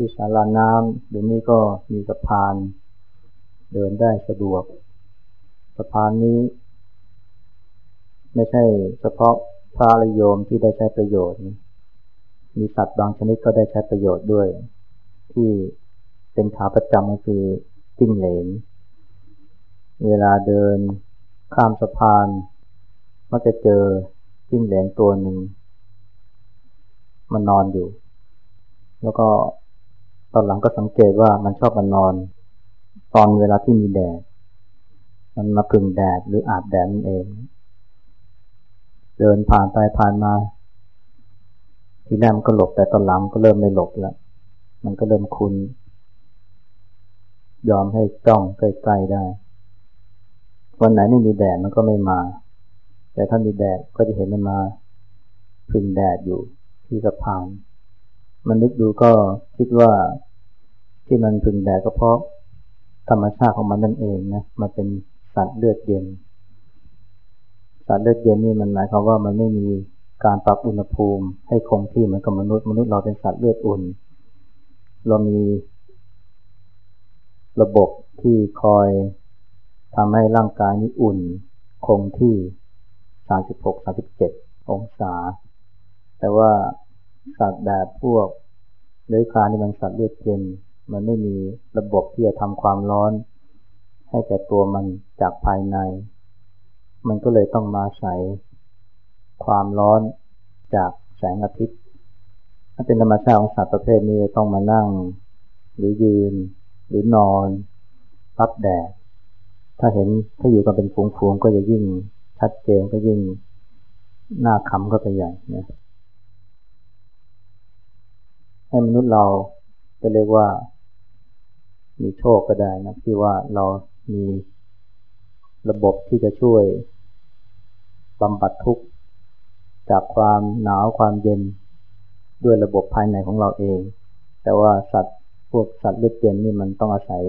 ที่สาราน้ำเดี๋ยวนี้ก็มีสะพาน เดินได้สะดวก สะพานนี้ ไม่ใช่เฉพาะพระโยมที่ได้ใช้ประโยชน์ มีสัตว์บางชนิดก็ได้ใช้ประโยชน์ด้วย ที่เป็นขาประจำก็คือจิ้งเหลน เวลาเดินข้ามสะพานมักจะเจอจิ้งเหลนตัวหนึ่งมันนอนอยู่ แล้วก็ อนหลังก็สังเกตว่ามันชอบมานอน ตอนเวลาที่มีแดด มันมาพึ่งแดดหรืออาบแดดนั่นเอง เดินผ่านไปผ่านมาทีแรกมันก็หลบแต่ตอนหลังก็เริ่มไม่หลบแล้ว มันก็เริ่มคุ้นยอมให้จ้องใกล้ๆได้ วันไหนไม่มีแดดมันก็ไม่มา แต่ถ้ามีแดดก็จะเห็นมันมาพึ่งแดดอยู่ที่สะพาน มันนึกดูก็คิดว่า ที่มันพึงแดดก็เพราะธรรมชาติของมันนั่นเองนะมันเป็นสัตว์เลือดเย็น สัตว์เลือดเย็นนี่มันหมายความว่ามันไม่มีการปรับอุณหภูมิ ให้คงที่เหมือนกับมนุษย์มนุษย์เราเป็นสัตว์เลือดอุ่น เรามีระบบที่คอยทำให้ร่างกายนี้อุ่น คงที่ 36-37 องศา แต่ว่าสัตว์แบบพวกเลื้อยคลานนี่มันสัตว์เลือดเย็น มันไม่มีระบบที่จะทำความร้อน ให้แก่ตัวมันจากภายใน มันก็เลยต้องมาใส่ความร้อนจากแสงอาทิตย์ถ้าเป็นธรรมชาติของสัตว์ประเภทนี้ต้องมานั่ง หรือยืน หรือนอนรับแดดถ้าเห็นถ้าอยู่กันเป็นฟูงๆก็จะยิ่งชัดเจนก็ยิ่งหน้าขำก็ไปใหญ่นะให้มนุษย์เราจะเรียกว่า มีโชคก็ได้นะที่ว่าเรามีระบบที่จะช่วยบำบัดทุกข์จากความหนาวความเย็นด้วยระบบภายในของเราเอง แต่ว่าสัตว์พวกสัตว์เลือดเย็นนี่มันต้องอาศัย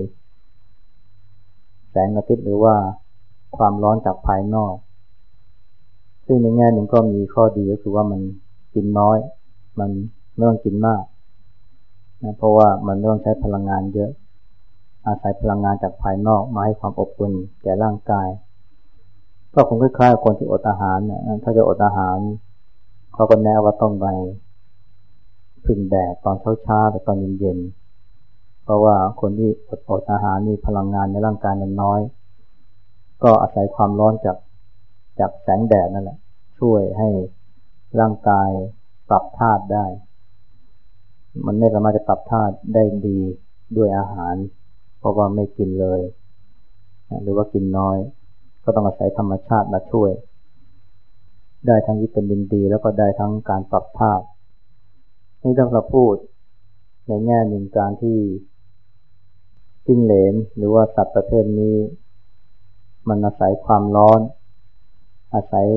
แสงอาทิตย์หรือว่าความร้อนจากภายนอก ซึ่งในแง่หนึ่งก็มีข้อดีก็คือว่ามันกินน้อย มันไม่ต้องกินมากนะเพราะว่ามันไม่ต้องใช้พลังงานเยอะ อาศัยพลังงานจากภายนอกมาให้ความอบอุ่นแก่ร่างกาย ก็คงคล้ายๆคนที่อดอาหารนะถ้าจะอดอาหาร เขาก็แนะว่าต้องไปพึ่งแดดตอนเช้าๆหรือตอนเย็นๆ เพราะว่าคนที่อดอดอาหารนี่พลังงานในร่างกายมันน้อย ก็อาศัยความร้อนจากจากแสงแดดนั่นแหละ ช่วยให้ร่างกายปรับธาตุได้ มันไม่สามารถจะปรับธาตุได้ดีด้วยอาหาร เพราะว่าไม่กินเลย หรือว่ากินน้อย ก็ต้องอาศัยธรรมชาติมาช่วย ได้ทั้งวิตามินดี แล้วก็ได้ทั้งการปรับธาตุนี่ต้องเราพูดในแง่หนึ่งการที่จิ้งเหลนหรือว่าสัตว์ประเภทนี้ มันอาศัยความร้อน อาศัย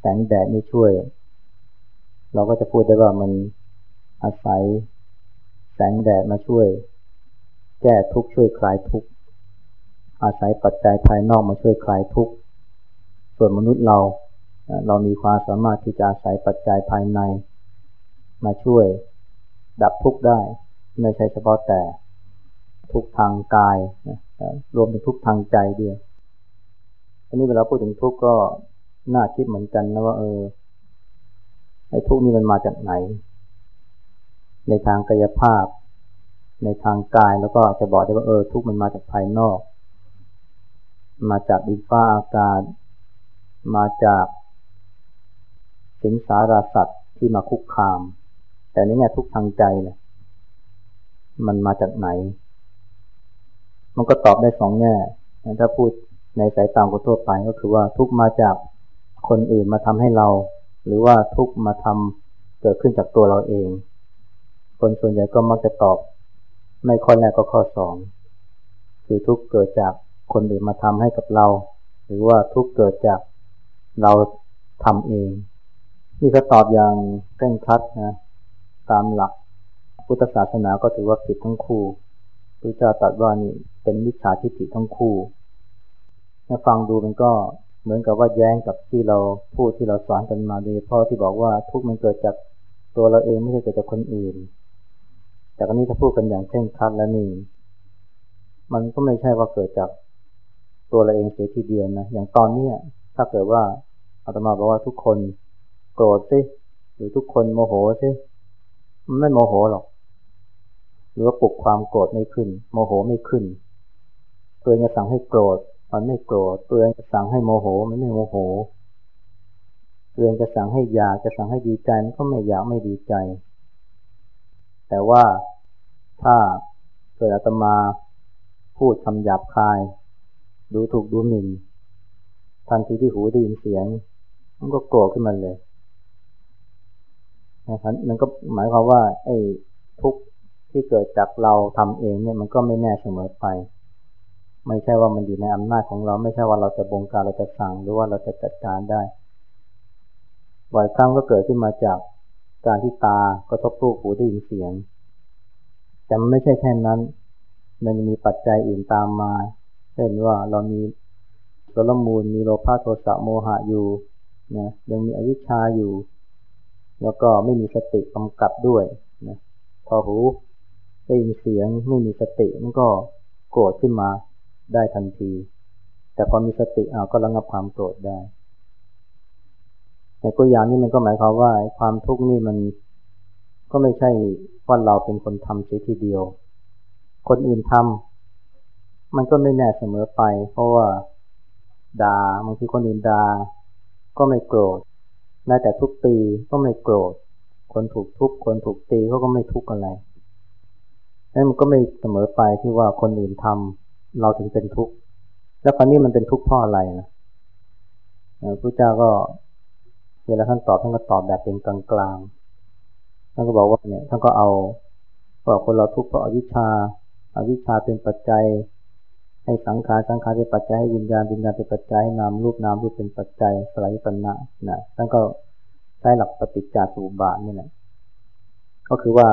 แสงแดดนี่ช่วย เราก็จะพูดได้ว่ามันอาศัยแสงแดดมาช่วย แก้ทุกข์ช่วยคลายทุกข์อาศัยปัจจัยภายนอกมาช่วยคลายทุกข์ส่วนมนุษย์เราเรามีความสามารถที่จะอาศัยปัจจัยภายใน มาช่วยดับทุกข์ได้ ไม่ใช่เฉพาะแต่ทุกทางกายรวมถึงทุกทางใจด้วยอันนี้เวลาพูดถึงทุกข์ก็น่าคิดเหมือนกันนะว่าเออไอ้ทุกข์นี่มันมาจากไหน ในทางกายภาพ ในทางกายแล้วก็อาจจะบอกได้ว่าเออทุกมันมาจากภายนอก มาจากดินฟ้าอากาศ มาจากสิงสาราสัตว์ที่มาคุกคาม แต่ในแง่ทุกทางใจเนี่ยมันมาจากไหน มันก็ตอบได้สองแง่ถ้าพูดในสายตาคนทั่วไปก็คือว่าทุกมาจากคนอื่นมาทำให้เรา หรือว่าทุกมาทำเกิดขึ้นจากตัวเราเอง คนส่วนใหญ่ก็มักจะตอบ ไม่ข้อแรกก็ข้อสองคือทุกเกิดจากคนอื่นมาทำให้กับเรา หรือว่าทุกเกิดจากเราทำเอง นี่ก็ตอบอย่างเคร่งครัดนะตามหลักพุทธศาสนาก็ถือว่าผิดทั้งคู่พระเจ้าตรัสว่านี่เป็นมิจฉาทิฏฐิทั้งคู่ถ้าฟังดูมันก็เหมือนกับว่าแย้งกับที่เราพูดที่เราสอนกันมาโดยเฉพาะที่บอกว่าทุกมันเกิดจากตัวเราเองไม่ใช่เกิดจากคนอื่น แต่กรณีถ้าพูดกันอย่างเคร่งครัดแล้วนี่ มันก็ไม่ใช่ว่าเกิดจากตัวเราเองเสียทีเดียวนะ อย่างตอนนี้ถ้าเกิดว่าอาตมาบอกว่าทุกคนโกรธสิหรือทุกคนโมโหสิมันไม่โมโหหรอก หรือว่าปลุกความโกรธไม่ขึ้น โมโหไม่ขึ้น ตัวเองจะสั่งให้โกรธ มันไม่โกรธ ตัวเองจะสั่งให้โมโห มันไม่โมโห ตัวเองจะสั่งให้อยากจะสั่งให้ดีใจมันก็ไม่อยากไม่ดีใจ แต่ว่าถ้าเกิดอาตมาพูดคำหยาบคาย ดูถูกดูหมิ่น ทันทีที่หูได้ยินเสียง มันก็โกรธขึ้นมาเลยนะครับมันก็หมายความว่า ไอ้ทุกที่เกิดจากเราทำเองเนี่ยมันก็ไม่แน่เสมอไป ไม่ใช่ว่ามันอยู่ในอำนาจของเรา ไม่ใช่ว่าเราจะบงการเราจะสั่งหรือว่าเราจะจัดการได้บ่อยครั้งก็เกิดขึ้นมาจาก การที่ตากระทบรูปหูได้ยินเสียง แต่มันไม่ใช่แค่นั้น มันมีปัจจัยอื่นตามมา เช่นว่าเรามีโสลมูลมีโลภะโทสะโมหะอยู่นะยังมีอวิชชาอยู่ แล้วก็ไม่มีสติกำกับด้วยนะพอหูได้ยินเสียงไม่มีสติมันก็โกรธขึ้นมาได้ทันที แต่พอมีสติเอาก็ระงับความโกรธได้ แต่ตัวอย่างนี้มันก็หมายความว่าความทุกข์นี่มันก็ไม่ใช่ว่าเราเป็นคนทำเสียทีเดียว คนอื่นทำมันก็ไม่แน่เสมอไป เพราะว่าด่าบางทีคนอื่นด่าก็ไม่โกรธแม้แต่ทุกตีก็ไม่โกรธ คนถูกทุบคนถูกตีเขาก็ไม่ทุกข์อะไรนั่นมันก็ไม่เสมอไปที่ว่าคนอื่นทำเราถึงเป็นทุกข์แล้วคราวนี้มันเป็นทุกข์เพราะอะไรนะพระเจ้าก็ เวลาท่านตอบท่านก็ตอบแบบเป็นกลางๆท่านก็บอกว่าเนี่ยท่านก็เอาว่าคนเราทุกข์เพราะอวิชชาอวิชชาเป็นปัจจัย ให้สังขารสังขารเป็นปัจจัยให้วิญญาณวิญญาณเป็นปัจจัยให้นามรูปนามรูปเป็นปัจจัยสลายปัญญานะท่านก็ใช้หลักปฏิจจสมุปบาทนี่แหละก็คือว่า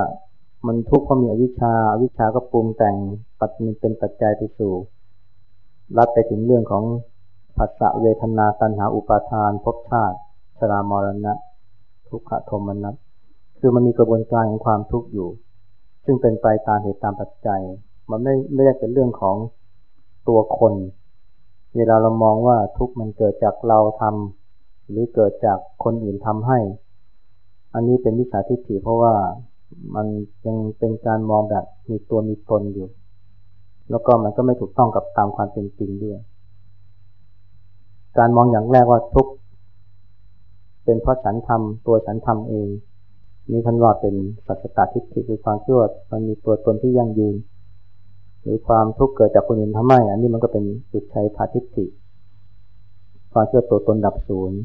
มันทุกข์เพราะมีอวิชชาอวิชชาก็ปรุงแต่งปัจจัยเป็นปัจจัยไปสู่รับไปถึงเรื่องของผัสสะเวทนาตัณหาอุปาทานภพชาติ ชรามรณะ ทุกขโทมนัสคือมันมีกระบวนการของความทุกข์อยู่ ซึ่งเป็นไปตามเหตุตามปัจจัย มันไม่ไม่ได้เป็นเรื่องของตัวคน เวลาเรามองว่าทุกข์มันเกิดจากเราทำหรือเกิดจากคนอื่นทำให้ อันนี้เป็นวิชาทิฏฐิเพราะว่ามันยังเป็นการมองแบบมีตัวมีตนอยู่ แล้วก็มันก็ไม่ถูกต้องกับตามความเป็นจริงด้วย การมองอย่างแรกว่าทุก เป็นเพราะฉันทำตัวฉันทำเอง นี่ท่านว่าเป็นสัจตทิฏฐิคือความเชื่อมันมีตัวตนที่ยั่งยืน หรือความทุกข์เกิดจากคนอื่นทำให้อันนี้มันก็เป็นสุดชัยพาทิฏฐิความเชื่อตัวตนดับศูนย์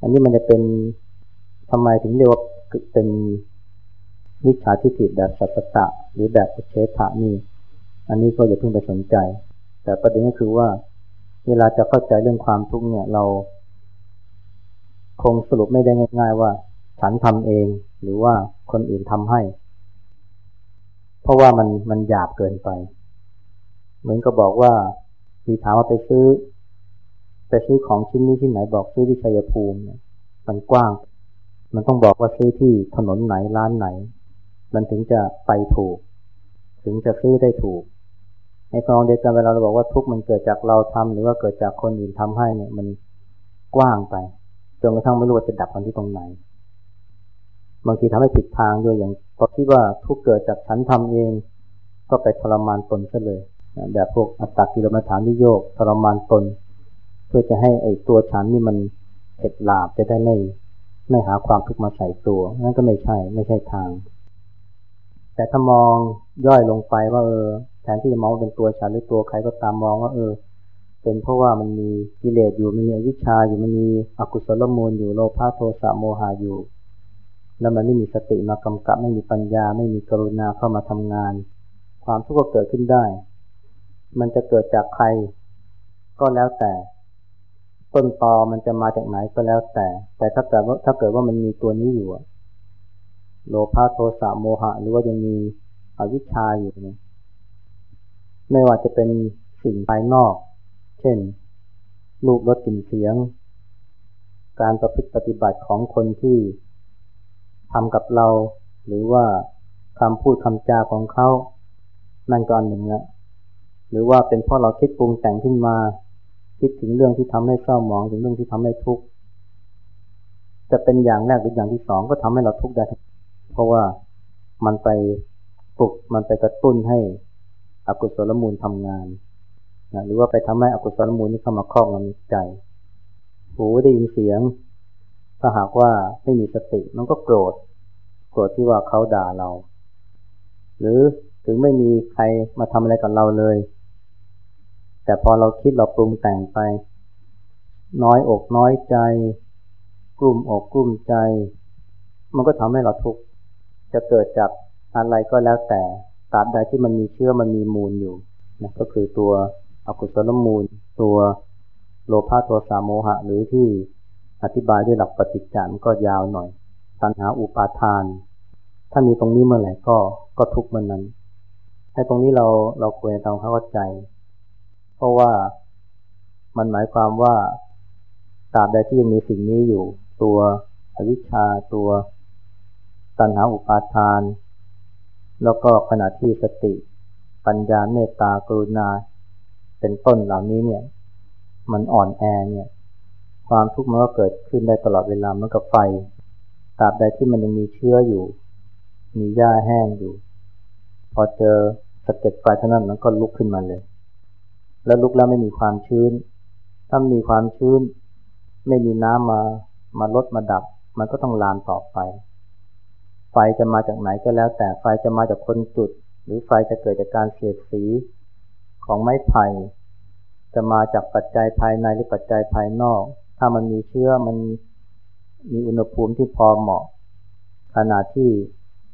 อันนี้มันจะเป็นทำไมถึงเรียกว่าเป็นวิชาทิฏฐิแบบสัตตะ หรือแบบเชษฐานี่ อันนี้ก็อย่าเพิ่งไปสนใจ แต่ประเด็นก็คือว่า เวลาจะเข้าใจเรื่องความทุกข์เนี่ยเรา คงสรุปไม่ได้ง่าย ๆ ว่า ฉันทำเองหรือว่าคนอื่นทำให้ เพราะว่ามันมันหยาบเกินไป เหมือนก็บอกว่ามีถามว่าไปซื้อ ไปซื้อของชิ้นนี้ที่ไหนบอกซื้อที่ชัยภูมิมันกว้าง มันต้องบอกว่าซื้อที่ถนนไหนร้านไหน มันถึงจะไปถูก ถึงจะซื้อได้ถูกในตอนเดียวกันเวลาเราบอกว่าทุกมันเกิดจากเราทำหรือว่าเกิดจากคนอื่นทำให้เนี่ย มันกว้างไป จนกระทั่งไม่รู้ว่าจะดับมันที่ตรงไหน บางทีทำให้ผิดทางด้วยอย่างพอคิดว่าทุกเกิดจากฉันทำเอง ก็ไปทรมานตนซะเลยแบบพวกอัตตากิลมัฐานนิโยกทรมานตน เพื่อจะให้ไอ้ตัวฉันนี่มันเผ็ดลาบจะได้ไม่ไม่หาความทุกข์มาใส่ตัว นั่นก็ไม่ใช่ไม่ใช่ทางแแต่ถ้ามองย่อยลงไปว่าเออแทนที่จะมองเป็นตัวฉันหรือตัวใครก็ตามมองว่าเออ เป็นเพราะว่ามันมีกิเลสอยู่มันมีอวิชชาอยู่มันมีอกุศลมูลอยู่โลภะโทสะโมหะอยู่ แล้วมันไม่มีสติมากำกับไม่มีปัญญา ไม่มีกรุณาเข้ามาทำงาน ความทุกข์ก็เกิดขึ้นได้ มันจะเกิดจากใคร ก็แล้วแต่ ต้นตอมันจะมาจากไหนก็แล้วแต่ แต่ถ้าเกิดว่าถ้าเกิดว่ามันมีตัวนี้อยู่โลภะโทสะโมหะ หรือว่ายังมีอวิชชาอยู่เนี่ยไม่ว่าจะเป็นสิ่งภายนอก เช่น รูปรสกลิ่นเสียง การประพฤติปฏิบัติของคนที่ทำกับเรา หรือว่าคำพูดคำจาของเขา นั่นก็อันหนึ่งละหรือว่าเป็นเพราะเราคิดปรุงแต่งขึ้นมา คิดถึงเรื่องที่ทำให้เศร้าหมองถึงเรื่องที่ทำให้ทุกข์จะเป็นอย่างแรกหรืออย่างที่สองก็ทำให้เราทุกข์ได้ เพราะว่ามันไปปลุกมันไปกระตุ้นให้อกุศลมูลทำงาน นะหรือว่าไปทำให้อกุศลมูลนี้เข้ามาครอบงำใจ หูได้ยินเสียง ถ้าหากว่าไม่มีสติมันก็โกรธ โกรธที่ว่าเขาด่าเรา หรือถึงไม่มีใครมาทำอะไรกับเราเลย แต่พอเราคิดเราปรุงแต่งไป น้อยอกน้อยใจ กลุ่มอกกลุ่มใจ มันก็ทำให้เราทุกข์ จะเกิดจากอะไรก็แล้วแต่ตราบใดที่มันมีเชื้อมันมีมูลอยู่นะก็คือตัว อกุศลมูล ตัวโลภะตัวสามโมหะ หรือที่อธิบายด้วยหลักปฏิจจานก็ยาวหน่อย ตัณหาอุปาทาน ถ้ามีตรงนี้เมื่อไหร่ก็ก็ทุกเมื่อนนั้นให้ตรงนี้เราเราควรจะทำเข้าใจ เพราะว่ามันหมายความว่าตราบใดที่ยังมีสิ่งนี้อยู่ ตัวอวิชชาตัว ตัณหาอุปาทาน แล้วก็ขณะที่สติ ปัญญาเมตตากรุณา เป็นต้นเหล่านี้เนี่ย มันอ่อนแอเนี่ย ความทุกข์มันก็เกิดขึ้นได้ตลอดเวลาเมื่อกับไฟตราบใดที่มันยังมีเชื้ออยู่ มีหญ้าแห้งอยู่ พอเจอสะเก็ดไฟเท่านั้นมันก็ลุกขึ้นมาเลย แล้วลุกแล้วไม่มีความชื้น ถ้ามีความชื้น ไม่มีน้ำมามาลดมาดับ มันก็ต้องลามต่อไป ไฟจะมาจากไหนก็แล้ว แต่ไฟจะมาจากคนจุด หรือไฟจะเกิดจากการเสียดสี ของไม้ไผ่จะมาจากปัจจัยภายในหรือปัจจัยภายนอก ถ้ามันมีเชื้อมันมีอุณหภูมิที่พอเหมาะ ขณะที่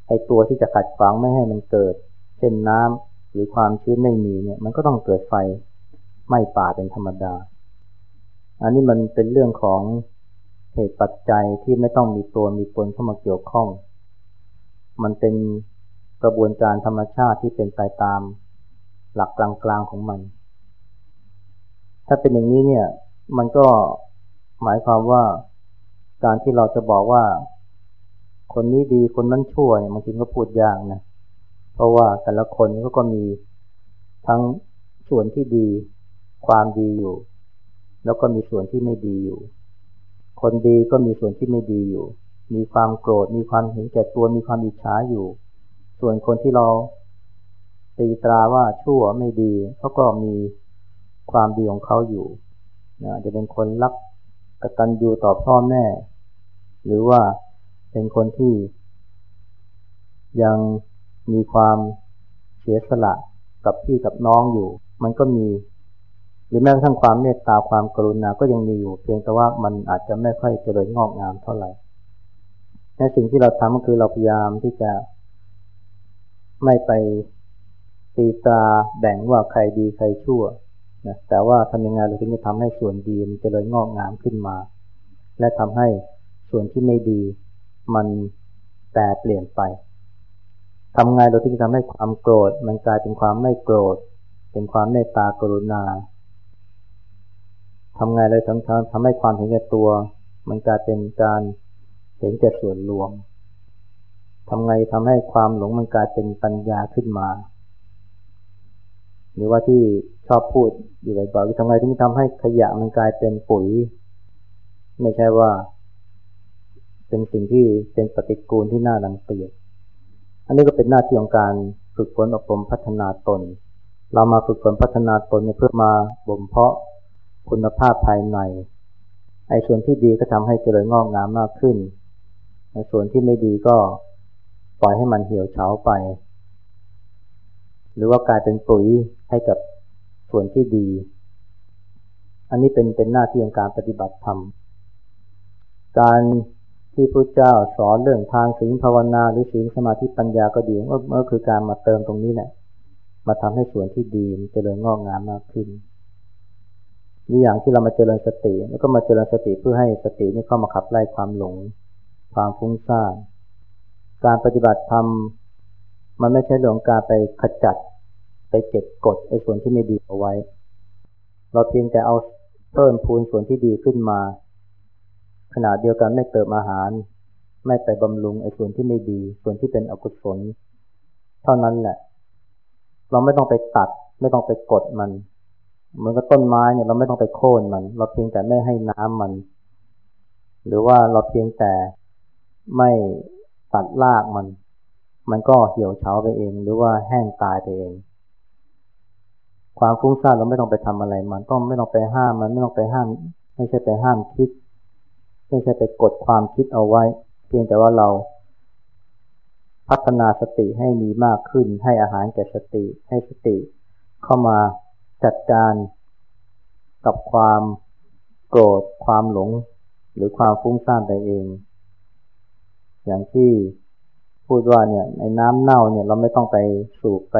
ไอตัวที่จะขัดขวางไม่ให้มันเกิด เช่นน้ำหรือความชื้นไม่มีเนี่ย มันก็ต้องเกิดไฟไหม้ป่าเป็นธรรมดา อันนี้มันเป็นเรื่องของเหตุปัจจัยที่ไม่ต้องมีตัวมีตนเข้ามาเกี่ยวข้อง มันเป็นกระบวนการธรรมชาติที่เป็นไปตาม หลักกลางๆของมัน ถ้าเป็นอย่างนี้เนี่ย มันก็หมายความว่าการที่เราจะบอกว่า คนนี้ดีคนนั้นชั่วเนี่ยบางทีก็พูดยากนะ เพราะว่าแต่ละคนก็ก็มีทั้งส่วนที่ดีความดีอยู่ แล้วก็มีส่วนที่ไม่ดีอยู่ คนดีก็มีส่วนที่ไม่ดีอยู่ มีความโกรธ มีความเห็นแก่ตัว มีความอิจฉาอยู่ ส่วนคนที่เรา ตีตราว่าชั่วไม่ดีเขาก็มีความดีของเขาอยู่นะจะเป็นคนรักกตัญญูต่อพ่อแม่ หรือว่าเป็นคนที่ ยังมีความเสียสละกับพี่กับน้องอยู่ มันก็มี หรือแม้กระทั่งความเมตตาความกรุณาก็ยังมีอยู่ เพียงแต่ว่ามันอาจจะไม่ค่อยเจริญงอกงามเท่าไหร่และสิ่งที่เราทำก็คือเราพยายามที่จะไม่ไป ตีตาแบ่งว่าใครดีใครชั่วนะแต่ว่าทำยังไงเราถึงจะทำให้ส่วนดีมันจะเลยงอกงามขึ้นมา และทำให้ส่วนที่ไม่ดีมันแปรเปลี่ยนไปทำไงเราถึงจะทำให้ความโกรธ มันกลายเป็นความไม่โกรธ เป็นความเมตตากรุณาทำไงเลยทั้งทำให้ความเห็นแก่ตัว มันกลายเป็นการเห็นแก่ส่วนรวมทำไงทำให้ความหลงมันกลายเป็นปัญญาขึ้นมา หรือว่าที่ชอบพูดอยู่บ่อยๆทำไงที่ทำให้ขยะมันกลายเป็นปุ๋ย ไม่ใช่ว่า เป็นสิ่งที่เป็นปฏิกูลที่น่ารังเกียจอันนี้ก็เป็นหน้าที่ของการฝึกฝนอบรมพัฒนาตน เรามาฝึกฝนพัฒนาตนเพื่อมาบ่มเพาะคุณภาพภายในไอ้ส่วนที่ดีก็ทำให้เจริญงอกงามมากขึ้นส่วนที่ไม่ดีก็ปล่อยให้มันเหี่ยวเฉาไป หรือว่ากลายเป็นปุ๋ยให้กับส่วนที่ดี อันนี้เป็นเป็นหน้าที่ของการปฏิบัติธรรม การที่พระเจ้าสอนเรื่องทางศีลภาวนาหรือศีลสมาธิปัญญาก็ดีก็คือการมาเติมตรงนี้แหละ มาทำให้ส่วนที่ดีมันเจริญงอกงามมากขึ้นนี่อย่างที่เรามาเจริญสติ แล้วก็มาเจริญสติเพื่อให้สตินี่เข้ามาขับไล่ความหลง ความฟุ้งซ่านการปฏิบัติธรรม มันไม่ใช่เรื่องการไปขจัด ไปเก็บกดไอ้ส่วนที่ไม่ดีเอาไว้ เราเพียงแต่เอาเพิ่มพูนส่วนที่ดีขึ้นมา ขนาดเดียวกันไม่เติมอาหาร ไม่ไปบำรุงไอ้ส่วนที่ไม่ดี ส่วนที่เป็นอกุศล เท่านั้นแหละ เราไม่ต้องไปตัด ไม่ต้องไปกดมัน เหมือนกับต้นไม้เนี่ยเราไม่ต้องไปโค่นมัน เราเพียงแต่ไม่ให้น้ำมัน หรือว่าเราเพียงแต่ไม่ตัดรากมัน มันก็เหี่ยวเฉาไปเอง หรือว่าแห้งตายไปเอง ความฟุ้งซ่านเราไม่ต้องไปทำอะไร มันต้องไม่ต้องไปห้ามมันไม่ต้องไปห้าม ไม่ใช่ไปห้ามคิด ไม่ใช่ไปกดความคิดเอาไว้ เพียงแต่ว่าเรา พัฒนาสติให้มีมากขึ้น ให้อาหารแก่สติ ให้สติ เข้ามาจัดการกับความโกรธความหลง หรือความฟุ้งซ่านไปเอง อย่างที่ พูดว่าเนี่ยในน้ำเน่าเนี่ยเราไม่ต้องไปสูบไป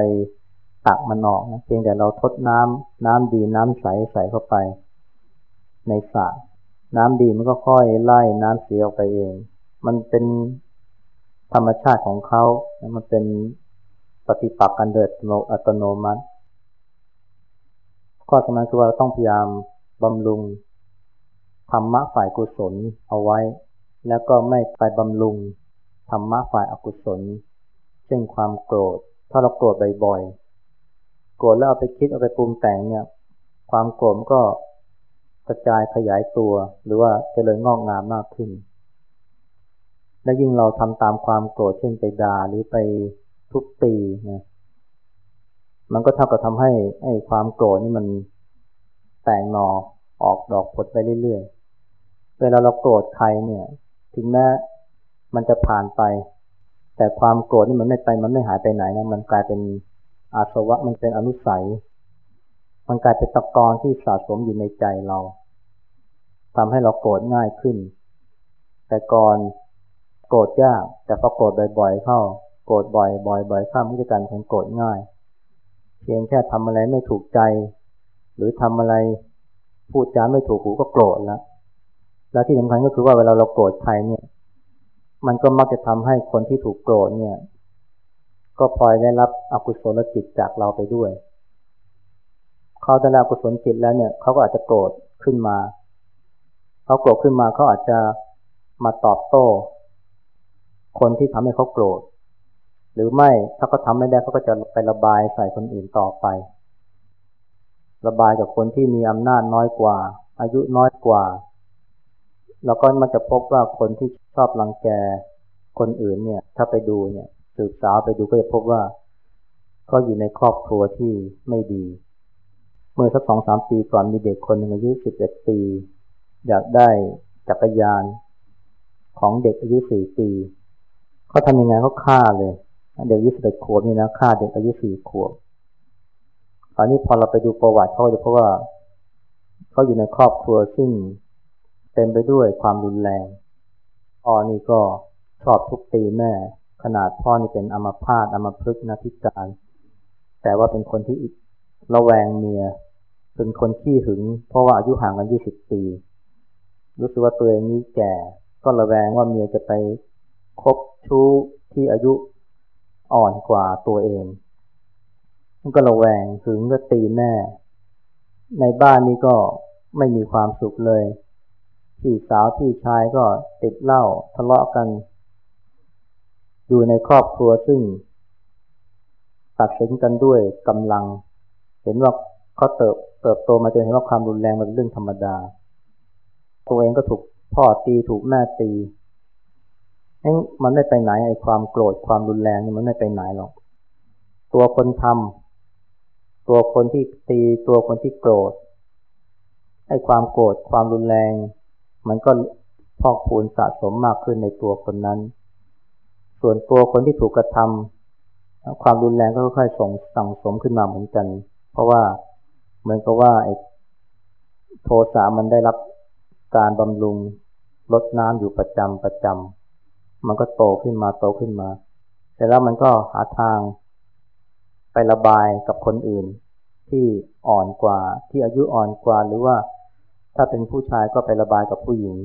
ตักมันออกนะเพียงแต่เราทดน้ำน้ำดีน้ำใสใส่เข้าไป ในสระน้ำดีมันก็ค่อยไล่น้ำเสียออกไปเอง มันเป็นธรรมชาติของเขา มันเป็นปฏิปักษ์กันโดยอัตโนมัติ ข้อสำคัญคือว่าเราต้องพยายามบำรุงธรรมะฝ่ายกุศลเอาไว้ แล้วก็ไม่ไปบำรุง ธรรมะฝ่ายอกุศล เช่นความโกรธ ถ้าเราโกรธบ่อยๆ โกรธแล้วเอาไปคิดเอาไปปรุงแต่งเนี่ย ความโกรธก็กระจายขยายตัว หรือว่าจเจริญงอกงามมากขึ้น และยิ่งเราทำตามความโกรธเช่นไปด่าหรือไปทุบตีนะมันก็เท่ากับทำให้ไอ้ความโกรธนี่มันแตกหนอออกดอกผลไปเรื่อยๆ เวลาเราโกรธใครเนี่ย ถึงแม้ มันจะผ่านไป แต่ความโกรธนี่มันไม่ไป มันไม่หายไปไหนนะ มันกลายเป็นอาสวะ มันเป็นอนุสัย มันกลายเป็นตะกอนที่สะสมอยู่ในใจเราทำให้เราโกรธง่ายขึ้น แต่ก่อนโกรธยาก แต่พอโกรธบ่อย ๆ เข้า โกรธบ่อยๆบ่อยๆเข้ามันจะกลายเป็นโกรธง่าย เพียงแค่ทำอะไรไม่ถูกใจ หรือทำอะไรพูดจาไม่ถูกหูก็โกรธแล้ว แล้วที่สำคัญก็คือว่าเวลาเราโกรธใครเนี่ย มันก็มักจะทำให้คนที่ถูกโกรธเนี่ย ก็พลอยได้รับอกุศลจิตจากเราไปด้วย เขาได้รับอกุศลจิตแล้วเนี่ยเขาก็อาจจะโกรธขึ้นมาเขาโกรธขึ้นมาเขาอาจจะมาตอบโต้ คนที่ทำให้เขาโกรธ หรือไม่ถ้าเขาทาไม่ได้เขาก็จะไประบายใส่คนอื่นต่อไประบายกับคนที่มีอำนาจน้อยกว่า อายุน้อยกว่า แล้วก็มันจะพบว่าคนที่ ชอบรังแกคนอื่นเนี่ย ถ้าไปดูเนี่ยสืบสาวไปดูก็จะพบว่า ก็อยู่ในครอบครัวที่ไม่ดี เมื่อสักสองสามปีก่อนมีเด็กคนหนึ่งอายุสิบเอ็ดปี อยากได้จักรยานของเด็กอายุสี่ปีเขาทำยังไงเขาฆ่าเลย เด็กอายุสิบเอ็ดขวบนี่นะฆ่าเด็กอายุสี่ขวบตอนนี้พอเราไปดูประวัติเขาจะพบว่าเขาอยู่ในครอบครัวซึ่งเต็มไปด้วยความรุนแรง พ่อนี่ก็ชอบทุบตีแม่ ขนาดพ่อนี่เป็นอัมพาตอัมพฤกษ์นะพิการ แต่ว่าเป็นคนที่ระแวงเมีย เป็นคนขี้หึง เพราะว่าอายุห่างกันยี่สิบปี รู้สึกว่าตัวเองนี้แก่ ก็ระแวงว่าเมียจะไปคบชู้ที่อายุอ่อนกว่าตัวเองก็ระแวงถึงก็ตีแม่ ในบ้านนี้ก็ไม่มีความสุขเลย พี่สาวพี่ชายก็ติดเหล้าทะเลาะกัน อยู่ในครอบครัวซึ่ง ตัดสินกันด้วยกำลัง เห็นว่าเขาเติบเติบโตมาจนเห็นว่าความรุนแรงมันเป็นเรื่องธรรมดา ตัวเองก็ถูกพ่อตีถูกแม่ตีมันไม่ไปไหนไอ้ความโกรธความรุนแรงนี่มันไม่ไปไหนหรอก ตัวคนทำตัวคนที่ตีตัวคนที่โกรธไอ้ความโกรธความรุนแรง มันก็พอกพูนสะสมมากขึ้นในตัวคนนั้น ส่วนตัวคนที่ถูกกระทำความรุนแรงก็ค่อยๆส่งสั่งสมขึ้นมาเหมือนกัน เพราะว่าเหมือนกับว่าไอ้โทสะมันได้รับการบำรุงลดน้ำอยู่ประจำประจำมันก็โตขึ้นมาโตขึ้นมาแต่แล้วมันก็หาทาง ไประบายกับคนอื่น ที่อ่อนกว่าที่อายุอ่อนกว่าหรือว่า ถ้าเป็นผู้ชายก็ไประบายกับผู้หญิง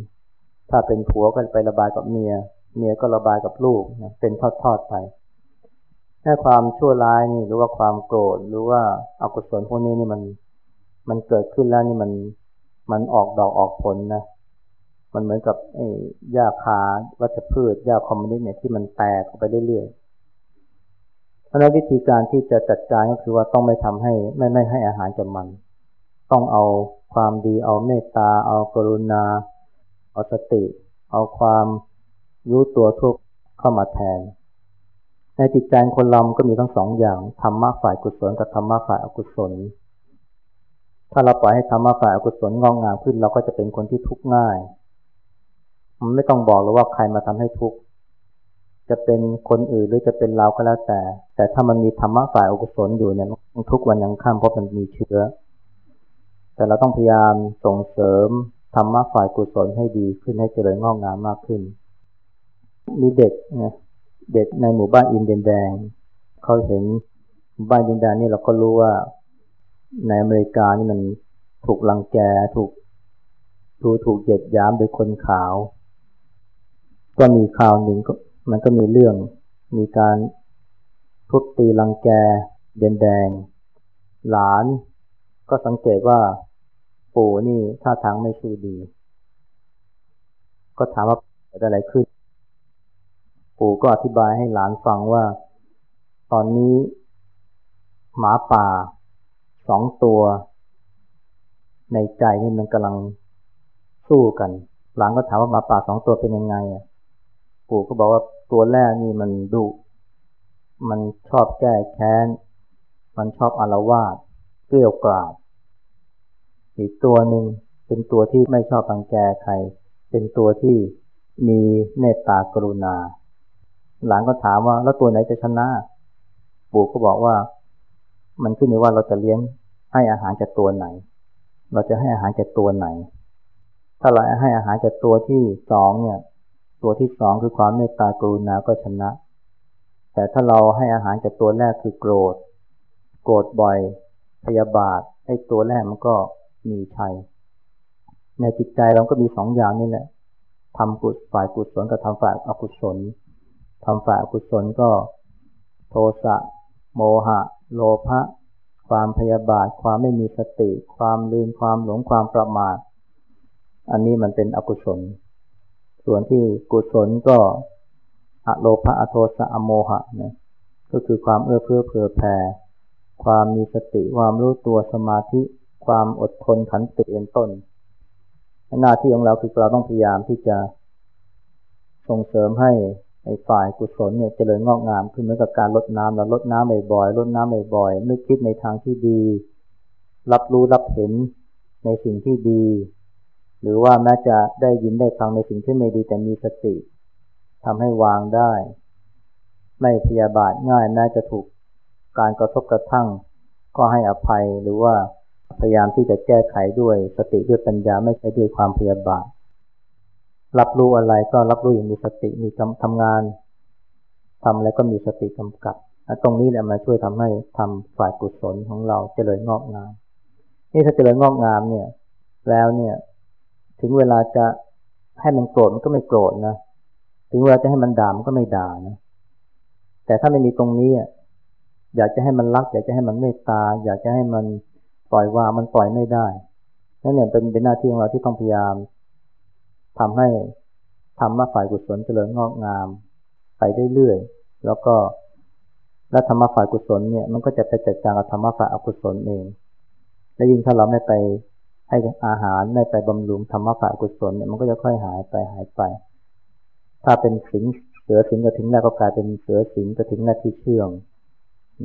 ถ้าเป็นผัวก็ไประบายกับเมีย เมียก็ระบายกับลูกเป็นทอดๆไปแค่ความชั่วร้ายนี่หรือว่าความโกรธหรือว่าอากุศลพวกนี้นี่มันมันเกิดขึ้นแล้วนี่มันมันออกดอกออกผลนะ มันเหมือนกับไอ้หญ้าคาวัชพืชหญ้าคอมมิวนิสต์เนี่ยที่มันแตกออกไปเรื่อยๆเพราะนั้นวิธีการที่จะจัดการก็คือว่าต้องไม่ทำให้ไม่ไม่ให้อาหารกับมัน ต้องเอา ความดีเอาเมตตา เอากรุณา เอาสติ เอาความรู้ตัวทุกเข้ามาแทน ในจิตใจคนเราก็มีทั้งสองอย่างธรรมะฝ่ายกุศลกับธรรมะฝ่ายอกุศล ถ้าเราปล่อยให้ธรรมะฝ่ายอกุศลงอกงามขึ้นเราก็จะเป็นคนที่ทุกข์ง่าย มันไม่ต้องบอกเลยว่าใครมาทำให้ทุกข์จะเป็นคนอื่นหรือจะเป็นเราก็แล้วแต่ แต่ถ้ามันมีธรรมะฝ่ายอกุศลอยู่เนี่ยทุกวันยังข้ามเพราะมันมีเชื้อ แต่เราต้องพยายามส่งเสริมธรรมะฝ่ายกุศลให้ดีขึ้นให้เจริญงอกงามมากขึ้น มีเด็กนะเด็กในหมู่บ้านอินเดียนแดงเขาเห็นหบ้านอินเดียนแดงนี่เราก็รู้ว่าในอเมริกานี่มันถูกลังแกถูกถูกถูกเหยียดย้ำโดยคนขาว ก็มีข่าวหนึ่งก็มันก็มีเรื่องมีการทุบตีลังแกเดนแดง หลานก็สังเกตว่า ปู่นี่ท่าทางไม่สู้ดี ก็ถามว่าเกิดอะไรขึ้น ปู่ก็อธิบายให้หลานฟังว่า ตอนนี้ หมาป่าสองตัว ในใจนี่มันกำลังสู้กัน หลังก็ถามว่าหมาป่าสองตัวเป็นยังไงอะปู่ก็บอกว่าตัวแรกนี่มันดุ มันชอบแก้แค้น มันชอบอารวาสเกลี้ยกล่อม อีกตัวหนึ่งเป็นตัวที่ไม่ชอบรังแกใคร เป็นตัวที่มีเมตตากรุณา หลังก็ถามว่าแล้วตัวไหนจะชนะ ปู่ก็บอกว่า มันขึ้นอยู่ว่าเราจะเลี้ยงให้อาหารจากตัวไหน เราจะให้อาหารจากตัวไหน ถ้าเราให้อาหารจากตัวที่สองเนี่ย ตัวที่สองคือความเมตตากรุณาก็ชนะ แต่ถ้าเราให้อาหารจากตัวแรกคือโกรธ โกรธบ่อยพยาบาทให้ตัวแรกมันก็ มีชัย ในจิตใจเราก็มีสองอย่างนี่แหละทำกุศฝ่ายกุศลกับทำฝ่ายอกุศลทำฝ่ายอกุศลก็ โทสะโมหะ โลภะความพยาบาท ความไม่มีสติ ความลืมความหลงความประมาท อันนี้มันเป็นอกุศล ส่วนที่กุศลก็อโลภะอโทสะอโมหะนะก็คือความเอื้อเฟื้อเผื่อแผ่ความมีสติความรู้ตัวสมาธิ ความอดทนขันติเป็นต้น หน้าที่ของเราคือเราต้องพยายามที่จะส่งเสริมให้ไอ้ฝ่ายกุศลเนี่ยเจริญงอกงามคือเหมือนกับการลดน้ำเราลดน้ำบ่อยๆลดน้ำบ่อยๆนึกคิดในทางที่ดี รับรู้รับเห็นในสิ่งที่ดี หรือว่าแม้จะได้ยินได้ฟังในสิ่งที่ไม่ดีแต่มีสติทำให้วางได้ ไม่พยาบาทง่ายแม้จะถูกการกระทบกระทั่ง ก็ให้อภัยหรือว่า พยายามที่จะแก้ไขด้วยสติด้วยปัญญาไม่ใช่ด้วยความพยาบาท รับรู้อะไรก็รับรู้อย่างมีสติมีทำงานทำอะไรก็มีสติกำกับตรงนี้แหละมาช่วยทำให้ทำฝ่ายกุศลของเราเจริญงอกงาม นี่ถ้าเจริญงอกงามเนี่ย แล้วเนี่ย ถึงเวลาจะให้มันโกรธมันก็ไม่โกรธนะ ถึงเวลาจะให้มันด่ามันก็ไม่ด่านะ แต่ถ้าไม่มีตรงนี้อยากจะให้มันรัก อยากจะให้มันเมตตา อยากจะให้มัน ปล่อยวางมันปล่อยไม่ได้นั่นเนี่ยเป็นเป็นหน้าที่ของเราที่ต้องพยายามทำให้ทำมาฝ่ายกุศลเจริญงอกงาม ไปเรื่อยๆแล้วก็และธรรมะฝ่ายกุศลเนี่ยมันก็จะไปจัดการกับธรรมะฝ่ายอกุศลเอง และยิ่งถ้าเราไม่ไปให้อาหารไม่ไปบำรุงธรรมะฝ่ายกุศลเนี่ยมันก็จะค่อยหายไปหายไป ถ้าเป็นสิงเสือสิงกระถิงแรกก็กลายเป็นเสือสิงกระถิงแรกที่เชื่อง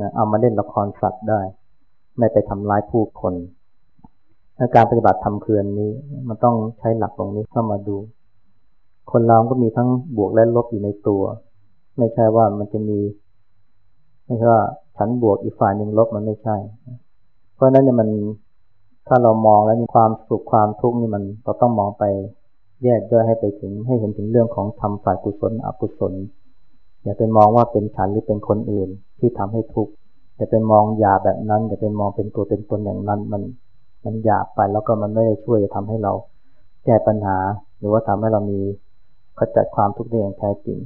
นะเอามาเล่นละครสัตว์ได้ ไม่ไปทำร้ายผู้คนการปฏิบัติทำเคือนนี้ มันต้องใช้หลักตรงนี้เข้ามาดู คนเราก็มีทั้งบวกและลบอยู่ในตัว ไม่ใช่ว่ามันจะมี ไม่ใช่ว่าฉันบวกอีกฝ่ายหนึ่งลบมันไม่ใช่ เพราะนั้นเนี่ยมันถ้าเรามองแล้วมีความสุขความทุกข์นี่มันเราต้องมองไปแยกย่อยให้ไปถึงให้เห็นถึงเรื่องของทำฝ่ายกุศลอกุศลอย่าไปมองว่าเป็นฉันหรือเป็นคนอื่นที่ทำให้ทุกข์ อย่าไปมองหยาแบบนั้นอย่าไปมองเป็นตัวเป็นตนอย่างนั้น มันมันหยาบไปแล้วก็มันไม่ได้ช่วยจะทำให้เราแก้ปัญหา หรือว่าทำให้เรามีขจัดความทุกข์ได้อย่างแท้จริง